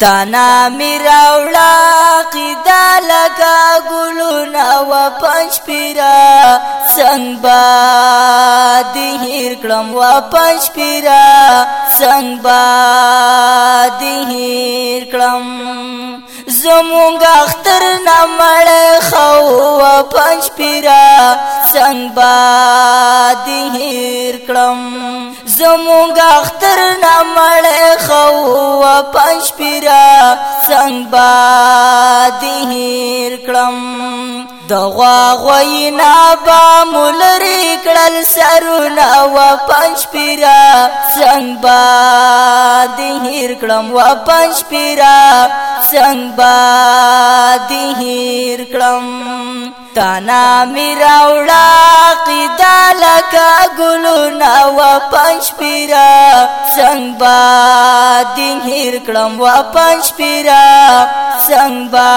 تانا میراوڑا قیدا لگا گلونا و پنچ پیرا۔ سنگ با دہیر کلم و پنچ پیرا۔ سنگ با دہیر کلم زمونگا اختر نمڑ خو و پنچ پیرا۔ سنگ با دہیر کلم زمونگا اختر نمڑ خو و پنچ پیرا سنگ با دہیر کلم دغوا غوینا با ملری کڑل سرونا و پنچ پیرا سنگ با دہیر کلم و پنچ پیرا سنگ با دہیر کلم تانا میرا اڑا قیدا لکا گلونا و پنچ پیرا، سنگ با دہیر کلم و پنچ پیرا، سنگ با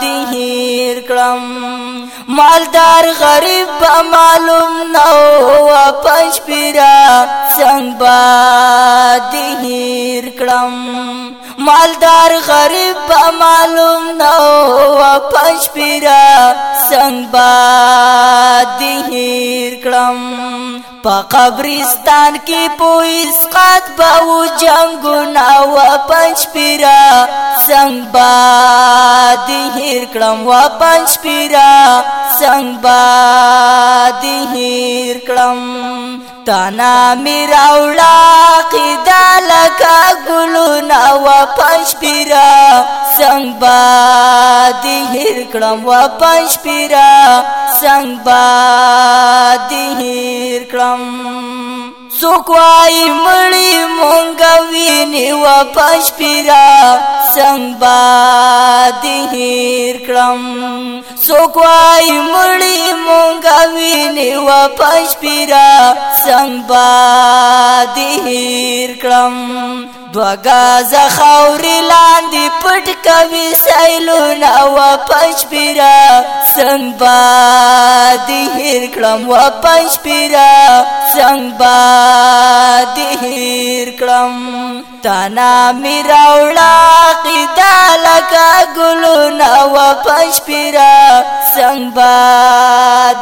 دہیر کلم مالدار غریب با معلوم نو و پنچ پیرا، سنگ با دہیر کلم مالدار غریب با معلوم نو و پنچ پیرا سنگ با دہیر کلم پا قبرستان کی پویس قد باو جنگو ناو پنچ پیرا سنگ با دہیر کلم و پنچ پیرا سنگ با دہیر کلم تانا میرا اوڑا قیدا کا گلونا واپس پیرا، سنگ با دی ہر کڑم واپس پیرا، سنگ با دی ہر کڑم۔ سوکوائی مڑی مونگوی نیو پش پیرا سنگ با دہیر سوکوائی مڑی مونگوی نیو پش پیرا سنگ با کرم کلم دوگا زخوری لاندی پٹ کبھی سیلو نو پنچ پیرا سنگ با دہیر کلم و پنچ پیرا سنگ با دہیر کلم تانا میرا اڑا قیدا لگا گلو نو پنچ پیرا سنگ با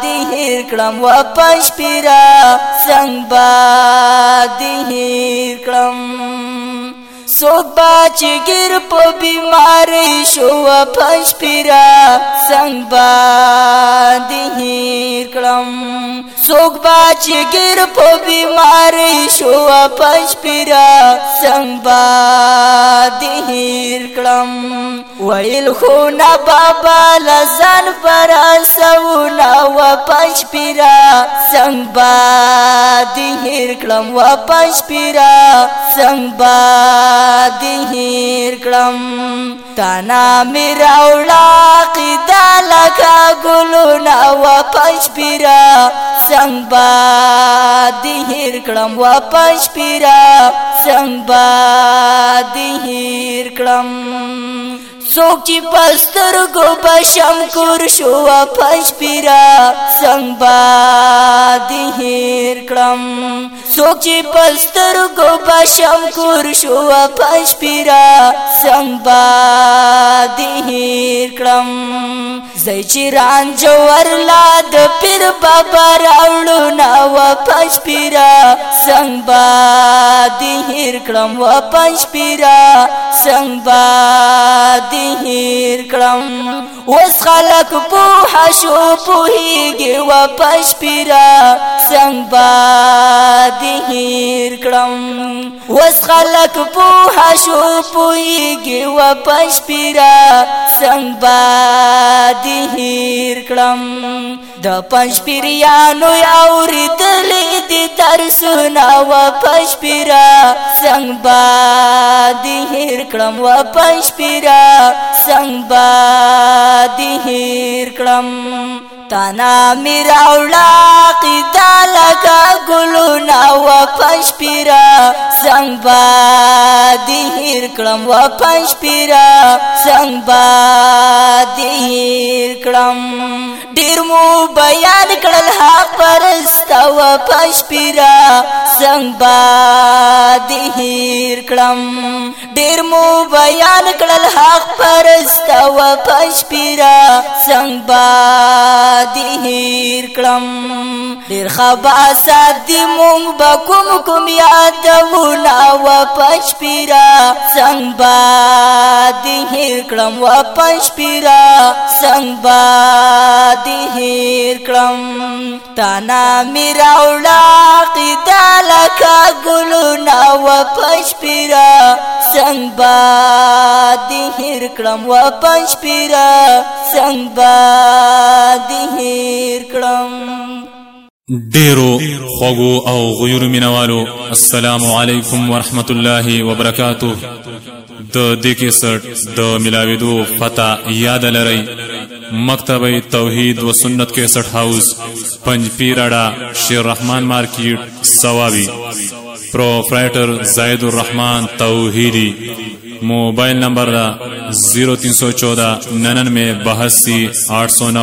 دہیر کلم و پنچ پیرا سنگ با دہیر کلم سوک باچ گر پو بیماری شو پنچ پیرا سنگ با دہیر کلم سوک باچ گر پو بیماری شو پنچ پیرا سنگ با دہیر کلم ویل خونا بابا لزن پرا سونا و پنچ پیرا سنگ با دہیر کلم و پنچ پیرا سنگ با دی دہیر کلم تانا میرا اوڑا قیدا لگا، گلو ناو پنچ پیرا۔ سنگ با دہیر کلم و پنچ پیرا۔ سنگ با دہیر کلم سوک چی پستر گو بشم کور شو پنچ پیرا۔ سنگ با دہیر کلم سوک چی پستر گو بشم کور شو پنچ پیرا۔ سنگ با دہیر کلم زی چی ران جوار لاد پیر بابا راوڑو ناو پنچ پیرا۔ سنگ با دہیر کلم و پنچ پیرا۔ سنگ با دہیر کلم وس خلق پو حشو پوہی گی و پنچ پیرا سنگ با دہیر کلم وس خلق پو حشو پوہی گی و پنچ پیرا سنگ با دہیر کلم د پنچ پیریانو یاوری دلی دی ترسونا و پنچ پیرا سنگ با دہیر کلم و پنچ پیرا سنگ با دہیر کلم تانا میرا اولا قیدا لگا، گلو نا و پنج پیرا۔ سنگ با دی دیر کلم و پنج پیرا۔ سنگ با دیر کلم دیر مو بیان کلل حق پرستا و پنج پیرا۔ سنگ با دیر کلم دیر مو بیان کلل حق پرست و پشپیرا سنگ با دی دیر کلم۔ دیر خبا سات دی مونگ با کم کم یادونا و پشپیرا سنگ با دی دیر کلم و پشپیرا سنگ با دی دیر کلم، تانا میرا اولا قیدا لکا گلونا و پنج پیرا۔ سنگ با دی دیر کلم، و پنج پیرا۔ سنگ با دی دیر کلم۔ ډیرو خوګو او غیور مینوالو، السلام علیکم ورحمت الله وبرکاتو د دې کې سټ د ملاویدو پتا یاد لرئ مکتب توحید و سنت کے سٹ house, Panj Pirara Sher Rahman market Swabi proprietor Zaid Ur-Rahman Tauhidi. Mobile number zero تین سو چودہ ننانوے بہسی آٹھ سو نو۔